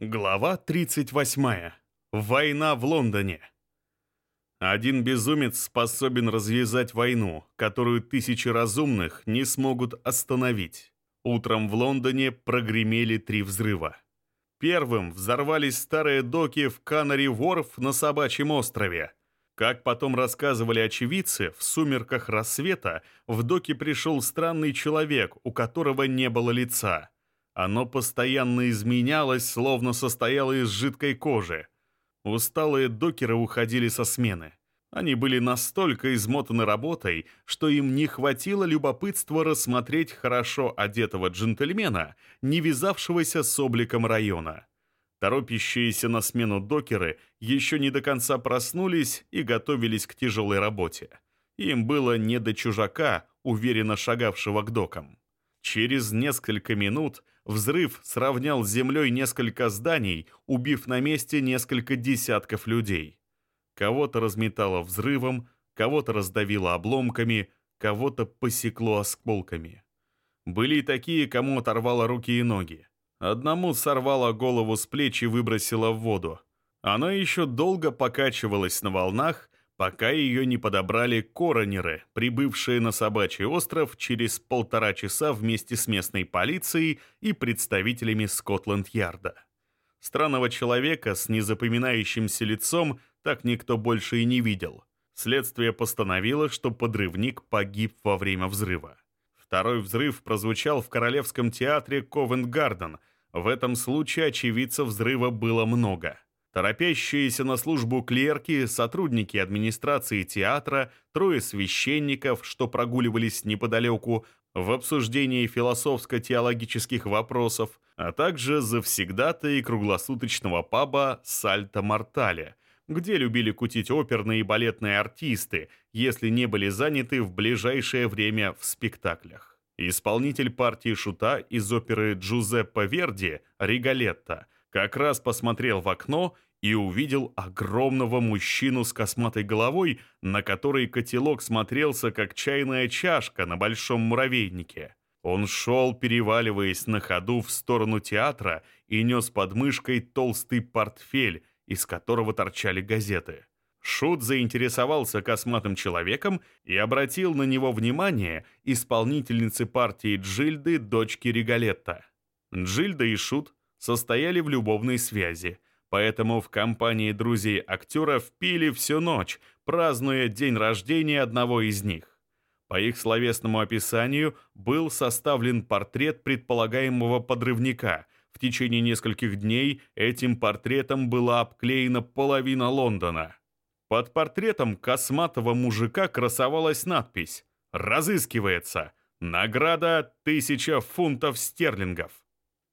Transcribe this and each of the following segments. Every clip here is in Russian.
Глава 38. Война в Лондоне. Один безумец способен развязать войну, которую тысячи разумных не смогут остановить. Утром в Лондоне прогремели три взрыва. Первым взорвались старые доки в Канари-Ворф на Собачьем острове. Как потом рассказывали очевидцы, в сумерках рассвета в доки пришел странный человек, у которого не было лица – оно постоянно изменялось, словно состояло из жидкой кожи. Усталые докеры уходили со смены. Они были настолько измотаны работой, что им не хватило любопытства рассмотреть хорошо одетого джентльмена, не вязавшегося с обликом района. Торопящиеся на смену докеры еще не до конца проснулись и готовились к тяжелой работе. Им было не до чужака, уверенно шагавшего к докам. Через несколько минут Взрыв сравнял с землей несколько зданий, убив на месте несколько десятков людей. Кого-то разметало взрывом, кого-то раздавило обломками, кого-то посекло осколками. Были и такие, кому оторвало руки и ноги. Одному сорвало голову с плеч и выбросило в воду. Оно еще долго покачивалось на волнах, пока ее не подобрали коронеры, прибывшие на Собачий остров через полтора часа вместе с местной полицией и представителями Скотланд-Ярда. Странного человека с незапоминающимся лицом так никто больше и не видел. Следствие постановило, что подрывник погиб во время взрыва. Второй взрыв прозвучал в Королевском театре Ковент-Гарден. В этом случае очевидцев взрыва было много – Торопящиеся на службу клерки, сотрудники администрации театра, трое священников, что прогуливались неподалеку в обсуждении философско-теологических вопросов, а также завсегдатые круглосуточного паба «Сальто-Мортале», где любили кутить оперные и балетные артисты, если не были заняты в ближайшее время в спектаклях. Исполнитель партии шута из оперы Джузеппе Верди «Ригалетто» как раз посмотрел в окно и увидел огромного мужчину с косматой головой, на которой котелок смотрелся как чайная чашка на большом муравейнике. Он шел, переваливаясь на ходу в сторону театра и нес под мышкой толстый портфель, из которого торчали газеты. Шут заинтересовался косматым человеком и обратил на него внимание исполнительницы партии Джильды, дочки Ригалетта. Джильда и Шут состояли в любовной связи, поэтому в компании друзей актеров пили всю ночь, празднуя день рождения одного из них. По их словесному описанию был составлен портрет предполагаемого подрывника. В течение нескольких дней этим портретом была обклеена половина Лондона. Под портретом косматого мужика красовалась надпись «Разыскивается. Награда тысяча фунтов стерлингов»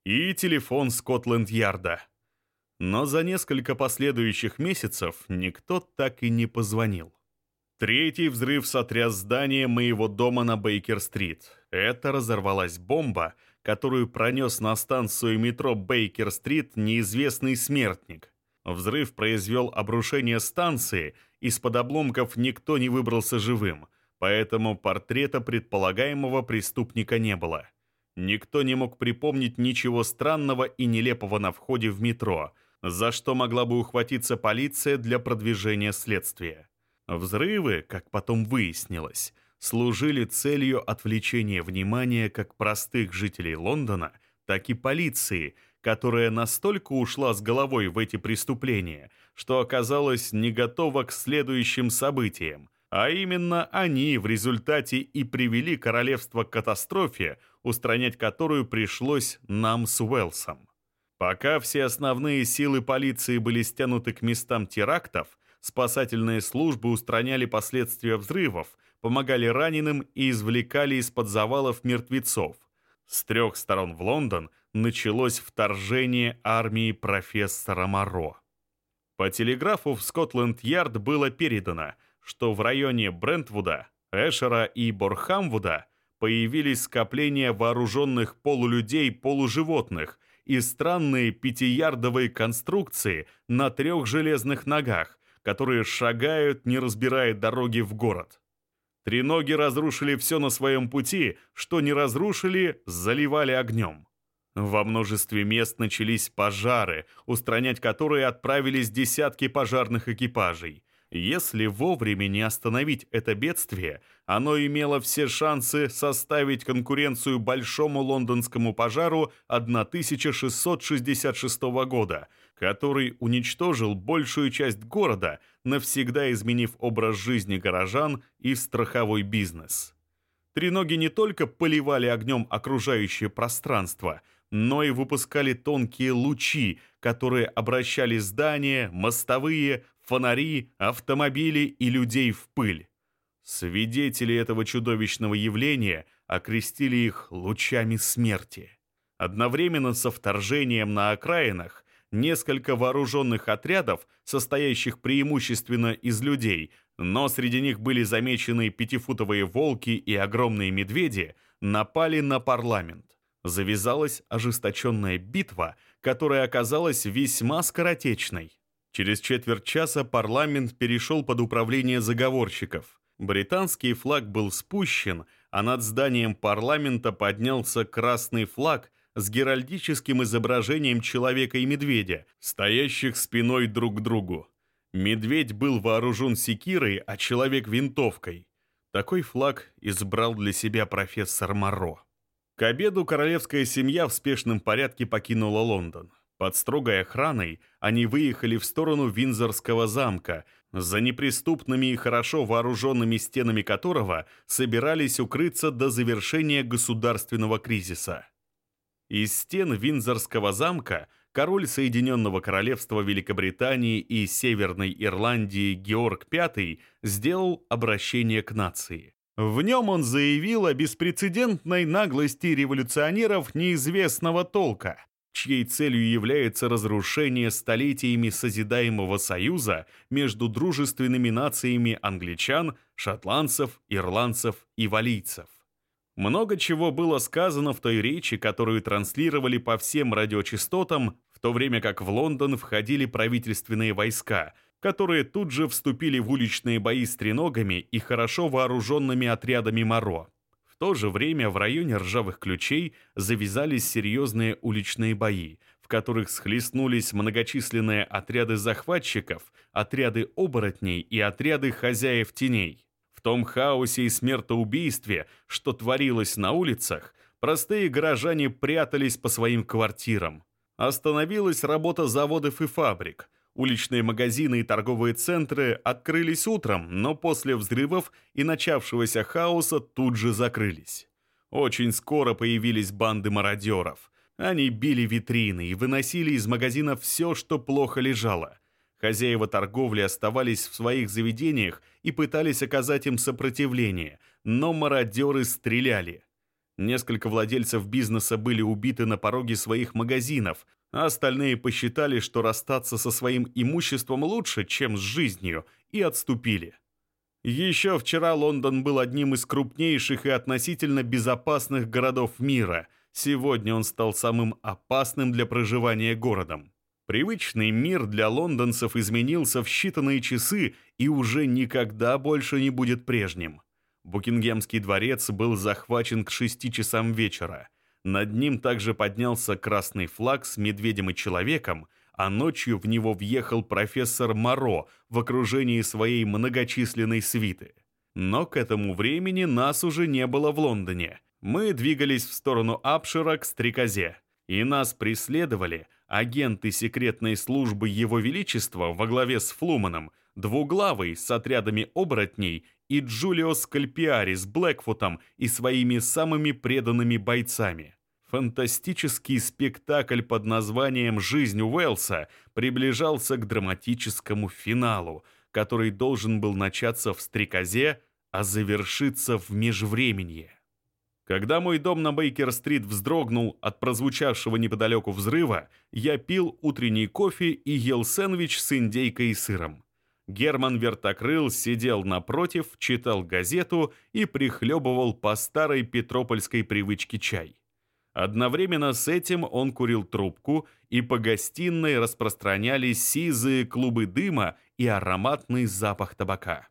и телефон Скотланд-Ярда. Но за несколько последующих месяцев никто так и не позвонил. Третий взрыв сотряс здание моего дома на Бейкер-стрит. Это разорвалась бомба, которую пронес на станцию метро Бейкер-стрит неизвестный смертник. Взрыв произвел обрушение станции, из-под обломков никто не выбрался живым, поэтому портрета предполагаемого преступника не было. Никто не мог припомнить ничего странного и нелепого на входе в метро, за что могла бы ухватиться полиция для продвижения следствия. Взрывы, как потом выяснилось, служили целью отвлечения внимания как простых жителей Лондона, так и полиции, которая настолько ушла с головой в эти преступления, что оказалась не готова к следующим событиям, а именно они в результате и привели королевство к катастрофе, устранять которую пришлось нам с Уэлсом. Пока все основные силы полиции были стянуты к местам терактов, спасательные службы устраняли последствия взрывов, помогали раненым и извлекали из-под завалов мертвецов. С трех сторон в Лондон началось вторжение армии профессора Моро. По телеграфу в Скотланд-Ярд было передано, что в районе Брентвуда, Эшера и Борхамвуда появились скопления вооруженных полулюдей-полуживотных и странные пятиярдовые конструкции на трех железных ногах, которые шагают, не разбирая дороги в город. Треноги разрушили все на своем пути, что не разрушили, заливали огнем. Во множестве мест начались пожары, устранять которые отправились десятки пожарных экипажей. Если вовремя не остановить это бедствие, оно имело все шансы составить конкуренцию большому лондонскому пожару 1666 года, который уничтожил большую часть города, навсегда изменив образ жизни горожан и страховой бизнес. Треноги не только поливали огнем окружающее пространство – но и выпускали тонкие лучи, которые обращали здания, мостовые, фонари, автомобили и людей в пыль. Свидетели этого чудовищного явления окрестили их лучами смерти. Одновременно со вторжением на окраинах несколько вооруженных отрядов, состоящих преимущественно из людей, но среди них были замечены пятифутовые волки и огромные медведи, напали на парламент завязалась ожесточенная битва, которая оказалась весьма скоротечной. Через четверть часа парламент перешел под управление заговорщиков. Британский флаг был спущен, а над зданием парламента поднялся красный флаг с геральдическим изображением человека и медведя, стоящих спиной друг к другу. Медведь был вооружен секирой, а человек — винтовкой. Такой флаг избрал для себя профессор Моро. К обеду королевская семья в спешном порядке покинула Лондон. Под строгой охраной они выехали в сторону Винзорского замка, за неприступными и хорошо вооруженными стенами которого собирались укрыться до завершения государственного кризиса. Из стен Винзорского замка король Соединенного Королевства Великобритании и Северной Ирландии Георг V сделал обращение к нации. В нем он заявил о беспрецедентной наглости революционеров неизвестного толка, чьей целью является разрушение столетиями созидаемого союза между дружественными нациями англичан, шотландцев, ирландцев и валийцев. Много чего было сказано в той речи, которую транслировали по всем радиочастотам, в то время как в Лондон входили правительственные войска – которые тут же вступили в уличные бои с треногами и хорошо вооруженными отрядами Моро. То же время в районе ржавых ключей завязались серьезные уличные бои, в которых схлестнулись многочисленные отряды захватчиков, отряды оборотней и отряды хозяев теней. В том хаосе и смертоубийстве, что творилось на улицах, простые горожане прятались по своим квартирам. Остановилась работа заводов и фабрик – Уличные магазины и торговые центры открылись утром, но после взрывов и начавшегося хаоса тут же закрылись. Очень скоро появились банды мародеров. Они били витрины и выносили из магазинов все, что плохо лежало. Хозяева торговли оставались в своих заведениях и пытались оказать им сопротивление, но мародеры стреляли. Несколько владельцев бизнеса были убиты на пороге своих магазинов, а остальные посчитали, что расстаться со своим имуществом лучше, чем с жизнью, и отступили. Еще вчера Лондон был одним из крупнейших и относительно безопасных городов мира. Сегодня он стал самым опасным для проживания городом. Привычный мир для лондонцев изменился в считанные часы и уже никогда больше не будет прежним. Букингемский дворец был захвачен к шести часам вечера – над ним также поднялся красный флаг с медведем и человеком, а ночью в него въехал профессор Моро в окружении своей многочисленной свиты. Но к этому времени нас уже не было в Лондоне. Мы двигались в сторону Апшира к Стрекозе, и нас преследовали агенты секретной службы Его Величества во главе с Флуманом, двуглавый с отрядами оборотней и Джулио Скальпиари с Блэкфутом и своими самыми преданными бойцами. Фантастический спектакль под названием «Жизнь Уэлса» приближался к драматическому финалу, который должен был начаться в стрекозе, а завершиться в межвременье. Когда мой дом на Бейкер-стрит вздрогнул от прозвучавшего неподалеку взрыва, я пил утренний кофе и ел сэндвич с индейкой и сыром. Герман Вертокрыл сидел напротив, читал газету и прихлебывал по старой петропольской привычке чай. Одновременно с этим он курил трубку, и по гостиной распространялись сизые клубы дыма и ароматный запах табака.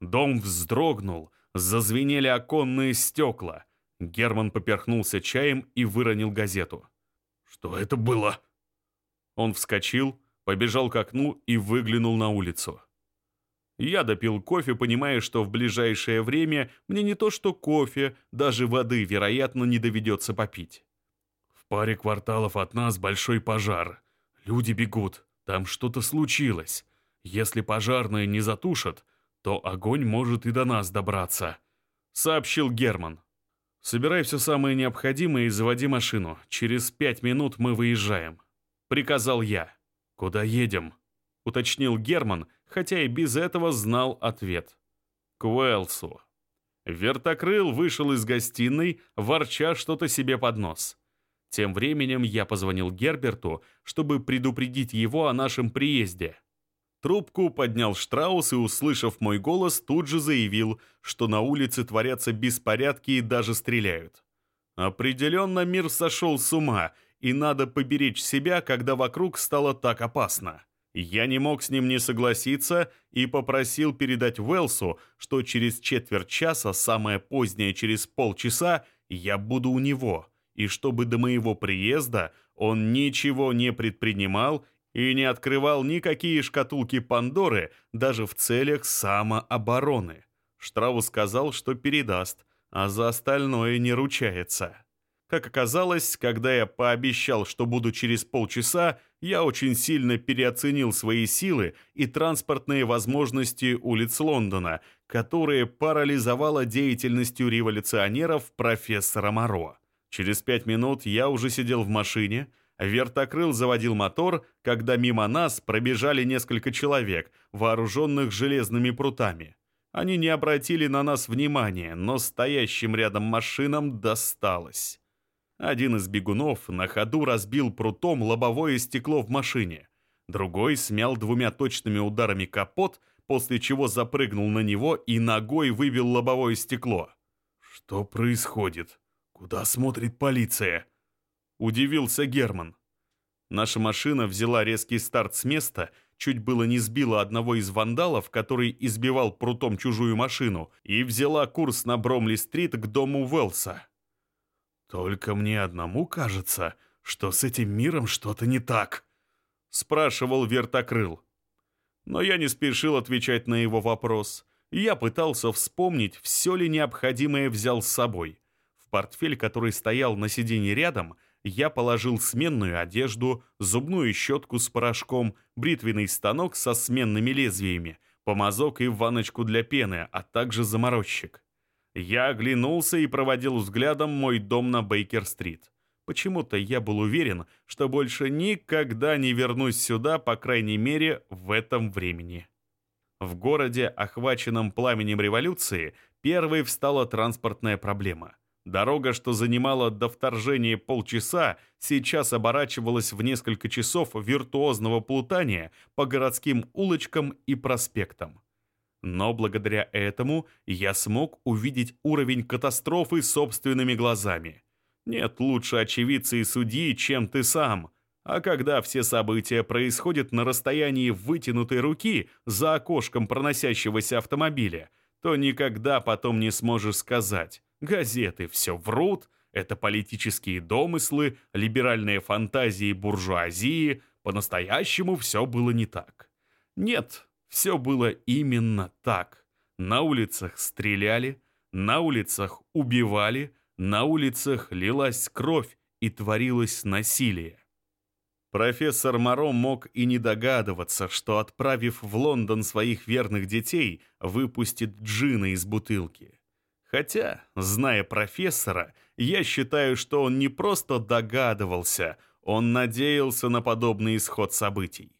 Дом вздрогнул, зазвенели оконные стекла. Герман поперхнулся чаем и выронил газету. «Что это было?» Он вскочил, побежал к окну и выглянул на улицу. Я допил кофе, понимая, что в ближайшее время мне не то что кофе, даже воды, вероятно, не доведется попить. В паре кварталов от нас большой пожар. Люди бегут. Там что-то случилось. Если пожарные не затушат, то огонь может и до нас добраться», — сообщил Герман. «Собирай все самое необходимое и заводи машину. Через пять минут мы выезжаем», — приказал я. «Куда едем?» — уточнил Герман, хотя и без этого знал ответ. «К Уэлсу». Вертокрыл вышел из гостиной, ворча что-то себе под нос. Тем временем я позвонил Герберту, чтобы предупредить его о нашем приезде. Трубку поднял Штраус и, услышав мой голос, тут же заявил, что на улице творятся беспорядки и даже стреляют. Определенно мир сошел с ума, и надо поберечь себя, когда вокруг стало так опасно. Я не мог с ним не согласиться и попросил передать Уэлсу, что через четверть часа, самое позднее через полчаса, я буду у него, и чтобы до моего приезда он ничего не предпринимал и не открывал никакие шкатулки Пандоры даже в целях самообороны. Штраус сказал, что передаст, а за остальное не ручается. Как оказалось, когда я пообещал, что буду через полчаса, я очень сильно переоценил свои силы и транспортные возможности улиц Лондона, которые парализовала деятельностью революционеров профессора Моро. Через пять минут я уже сидел в машине, Вертокрыл заводил мотор, когда мимо нас пробежали несколько человек, вооруженных железными прутами. Они не обратили на нас внимания, но стоящим рядом машинам досталось. Один из бегунов на ходу разбил прутом лобовое стекло в машине. Другой смял двумя точными ударами капот, после чего запрыгнул на него и ногой выбил лобовое стекло. «Что происходит? Куда смотрит полиция?» Удивился Герман. Наша машина взяла резкий старт с места, чуть было не сбила одного из вандалов, который избивал прутом чужую машину, и взяла курс на Бромли-стрит к дому Уэлса. «Только мне одному кажется, что с этим миром что-то не так», — спрашивал Вертокрыл. Но я не спешил отвечать на его вопрос. Я пытался вспомнить, все ли необходимое взял с собой. В портфель, который стоял на сиденье рядом, — я положил сменную одежду, зубную щетку с порошком, бритвенный станок со сменными лезвиями, помазок и ванночку для пены, а также заморозчик. Я оглянулся и проводил взглядом мой дом на Бейкер-стрит. Почему-то я был уверен, что больше никогда не вернусь сюда, по крайней мере, в этом времени. В городе, охваченном пламенем революции, первой встала транспортная проблема — Дорога, что занимала до вторжения полчаса, сейчас оборачивалась в несколько часов виртуозного плутания по городским улочкам и проспектам. Но благодаря этому я смог увидеть уровень катастрофы собственными глазами. Нет лучше очевидца и судьи, чем ты сам. А когда все события происходят на расстоянии вытянутой руки за окошком проносящегося автомобиля, то никогда потом не сможешь сказать Газеты все врут, это политические домыслы, либеральные фантазии буржуазии, по-настоящему все было не так. Нет, все было именно так. На улицах стреляли, на улицах убивали, на улицах лилась кровь и творилось насилие. Профессор Моро мог и не догадываться, что, отправив в Лондон своих верных детей, выпустит джина из бутылки. Хотя, зная профессора, я считаю, что он не просто догадывался, он надеялся на подобный исход событий.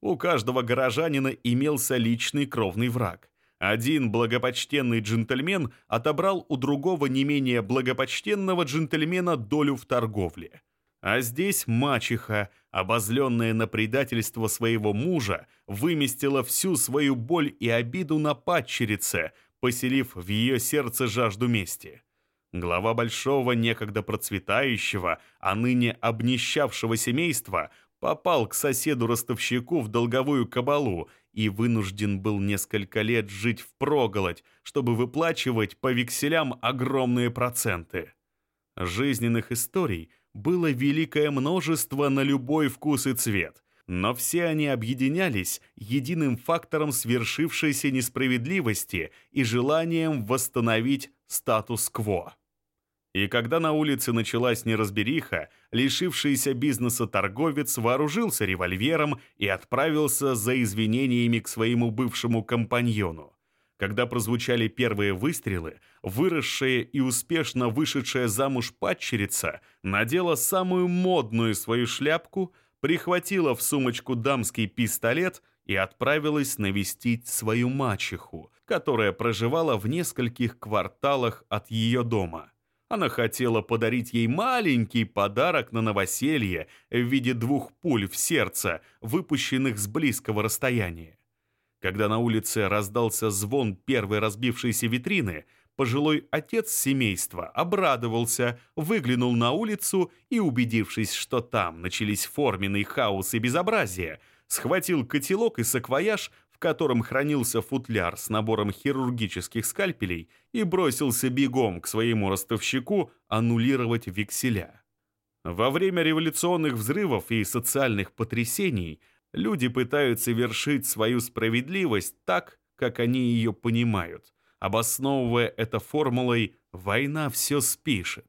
У каждого горожанина имелся личный кровный враг. Один благопочтенный джентльмен отобрал у другого не менее благопочтенного джентльмена долю в торговле. А здесь мачеха, обозленная на предательство своего мужа, выместила всю свою боль и обиду на падчерице, поселив в ее сердце жажду мести. Глава большого, некогда процветающего, а ныне обнищавшего семейства попал к соседу-ростовщику в долговую кабалу и вынужден был несколько лет жить впроголодь, чтобы выплачивать по векселям огромные проценты. Жизненных историй было великое множество на любой вкус и цвет, но все они объединялись единым фактором свершившейся несправедливости и желанием восстановить статус-кво. И когда на улице началась неразбериха, лишившийся бизнеса торговец вооружился револьвером и отправился за извинениями к своему бывшему компаньону. Когда прозвучали первые выстрелы, выросшая и успешно вышедшая замуж падчерица надела самую модную свою шляпку, прихватила в сумочку дамский пистолет и отправилась навестить свою мачеху, которая проживала в нескольких кварталах от ее дома. Она хотела подарить ей маленький подарок на новоселье в виде двух пуль в сердце, выпущенных с близкого расстояния. Когда на улице раздался звон первой разбившейся витрины, пожилой отец семейства обрадовался, выглянул на улицу и, убедившись, что там начались форменный хаос и безобразие, схватил котелок и саквояж, котором хранился футляр с набором хирургических скальпелей, и бросился бегом к своему ростовщику аннулировать векселя. Во время революционных взрывов и социальных потрясений люди пытаются вершить свою справедливость так, как они ее понимают, обосновывая это формулой «война все спишет».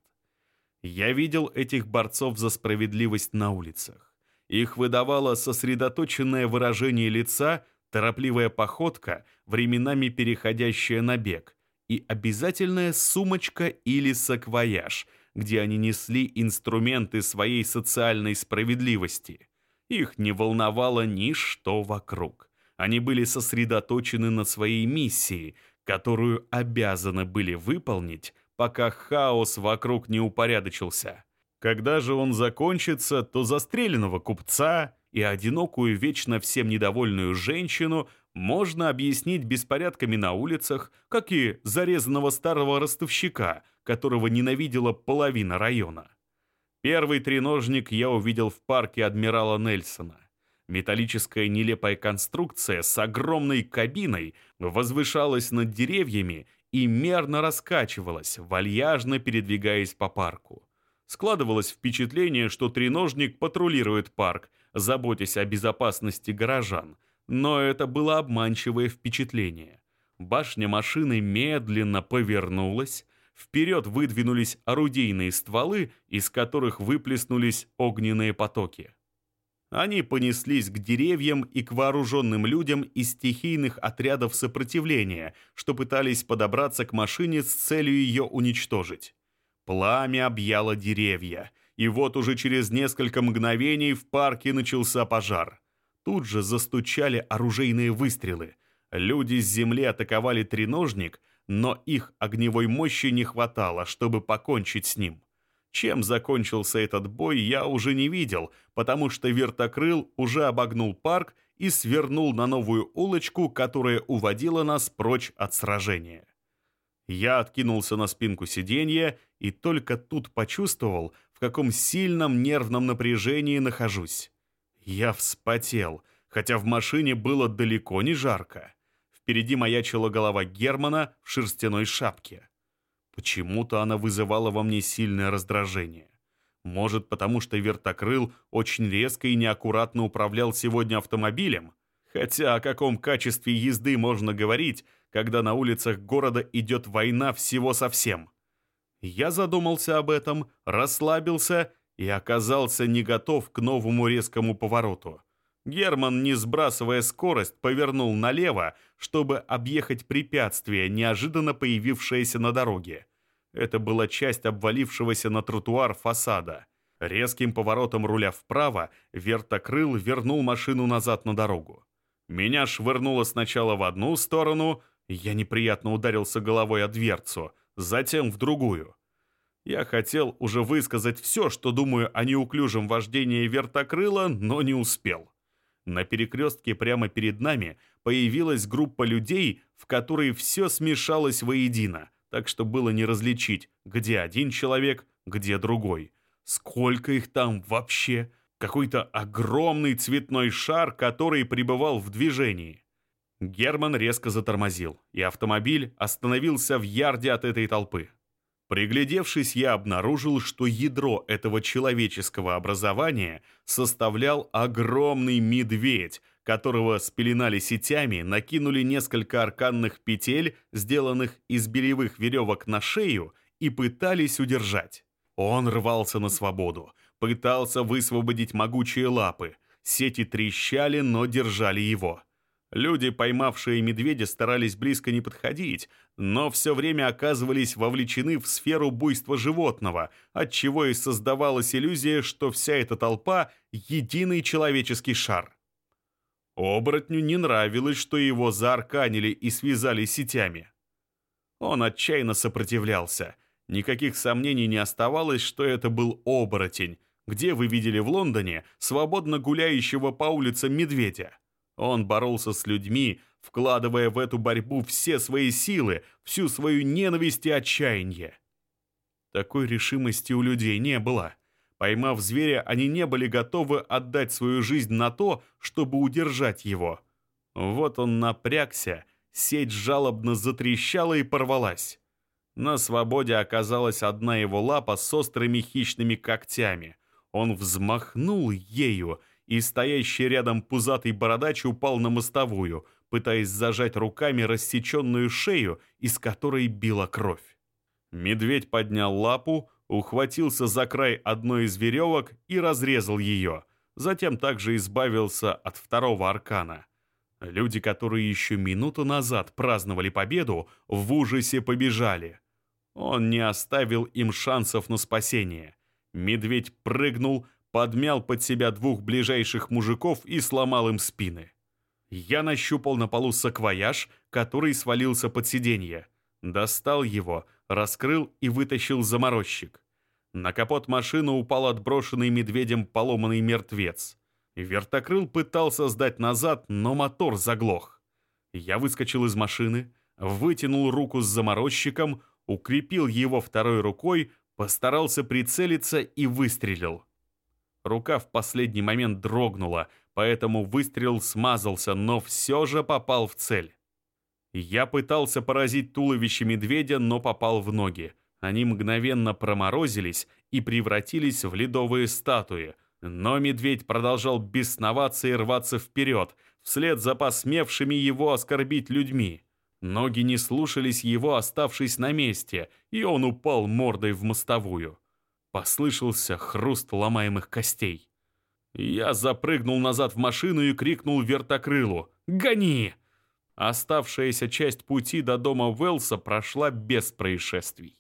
Я видел этих борцов за справедливость на улицах. Их выдавало сосредоточенное выражение лица торопливая походка, временами переходящая на бег, и обязательная сумочка или саквояж, где они несли инструменты своей социальной справедливости. Их не волновало ничто вокруг. Они были сосредоточены на своей миссии, которую обязаны были выполнить, пока хаос вокруг не упорядочился. Когда же он закончится, то застреленного купца и одинокую, вечно всем недовольную женщину можно объяснить беспорядками на улицах, как и зарезанного старого ростовщика, которого ненавидела половина района. Первый треножник я увидел в парке адмирала Нельсона. Металлическая нелепая конструкция с огромной кабиной возвышалась над деревьями и мерно раскачивалась, вальяжно передвигаясь по парку. Складывалось впечатление, что треножник патрулирует парк, заботясь о безопасности горожан, но это было обманчивое впечатление. Башня машины медленно повернулась, вперед выдвинулись орудийные стволы, из которых выплеснулись огненные потоки. Они понеслись к деревьям и к вооруженным людям из стихийных отрядов сопротивления, что пытались подобраться к машине с целью ее уничтожить. Пламя объяло деревья, и вот уже через несколько мгновений в парке начался пожар. Тут же застучали оружейные выстрелы. Люди с земли атаковали треножник, но их огневой мощи не хватало, чтобы покончить с ним. Чем закончился этот бой, я уже не видел, потому что вертокрыл уже обогнул парк и свернул на новую улочку, которая уводила нас прочь от сражения. Я откинулся на спинку сиденья и только тут почувствовал, каком сильном нервном напряжении нахожусь. Я вспотел, хотя в машине было далеко не жарко. Впереди маячила голова Германа в шерстяной шапке. Почему-то она вызывала во мне сильное раздражение. Может, потому что вертокрыл очень резко и неаккуратно управлял сегодня автомобилем? Хотя о каком качестве езды можно говорить, когда на улицах города идет война всего совсем? Я задумался об этом, расслабился и оказался не готов к новому резкому повороту. Герман, не сбрасывая скорость, повернул налево, чтобы объехать препятствие, неожиданно появившееся на дороге. Это была часть обвалившегося на тротуар фасада. Резким поворотом руля вправо вертокрыл вернул машину назад на дорогу. Меня швырнуло сначала в одну сторону, я неприятно ударился головой о дверцу, затем в другую. Я хотел уже высказать все, что думаю о неуклюжем вождении вертокрыла, но не успел. На перекрестке прямо перед нами появилась группа людей, в которой все смешалось воедино, так что было не различить, где один человек, где другой. Сколько их там вообще? какой-то огромный цветной шар, который пребывал в движении. Герман резко затормозил, и автомобиль остановился в ярде от этой толпы. Приглядевшись, я обнаружил, что ядро этого человеческого образования составлял огромный медведь, которого спеленали сетями, накинули несколько арканных петель, сделанных из белевых веревок на шею, и пытались удержать. Он рвался на свободу, пытался высвободить могучие лапы. Сети трещали, но держали его. Люди, поймавшие медведя, старались близко не подходить, но все время оказывались вовлечены в сферу буйства животного, отчего и создавалась иллюзия, что вся эта толпа — единый человеческий шар. Оборотню не нравилось, что его заарканили и связали сетями. Он отчаянно сопротивлялся. Никаких сомнений не оставалось, что это был оборотень. Где вы видели в Лондоне свободно гуляющего по улицам медведя? Он боролся с людьми, вкладывая в эту борьбу все свои силы, всю свою ненависть и отчаяние. Такой решимости у людей не было. Поймав зверя, они не были готовы отдать свою жизнь на то, чтобы удержать его. Вот он напрягся, сеть жалобно затрещала и порвалась. На свободе оказалась одна его лапа с острыми хищными когтями. Он взмахнул ею, и стоящий рядом пузатый бородач упал на мостовую, пытаясь зажать руками рассеченную шею, из которой била кровь. Медведь поднял лапу, ухватился за край одной из веревок и разрезал ее, затем также избавился от второго аркана. Люди, которые еще минуту назад праздновали победу, в ужасе побежали. Он не оставил им шансов на спасение. Медведь прыгнул, подмял под себя двух ближайших мужиков и сломал им спины. Я нащупал на полу саквояж, который свалился под сиденье. Достал его, раскрыл и вытащил заморозчик. На капот машины упал отброшенный медведем поломанный мертвец. Вертокрыл пытался сдать назад, но мотор заглох. Я выскочил из машины, вытянул руку с заморозчиком, укрепил его второй рукой, постарался прицелиться и выстрелил. Рука в последний момент дрогнула, поэтому выстрел смазался, но все же попал в цель. Я пытался поразить туловище медведя, но попал в ноги. Они мгновенно проморозились и превратились в ледовые статуи. Но медведь продолжал бесноваться и рваться вперед, вслед за посмевшими его оскорбить людьми. Ноги не слушались его, оставшись на месте, и он упал мордой в мостовую. Послышался хруст ломаемых костей. Я запрыгнул назад в машину и крикнул вертокрылу «Гони!». Оставшаяся часть пути до дома Уэлса прошла без происшествий.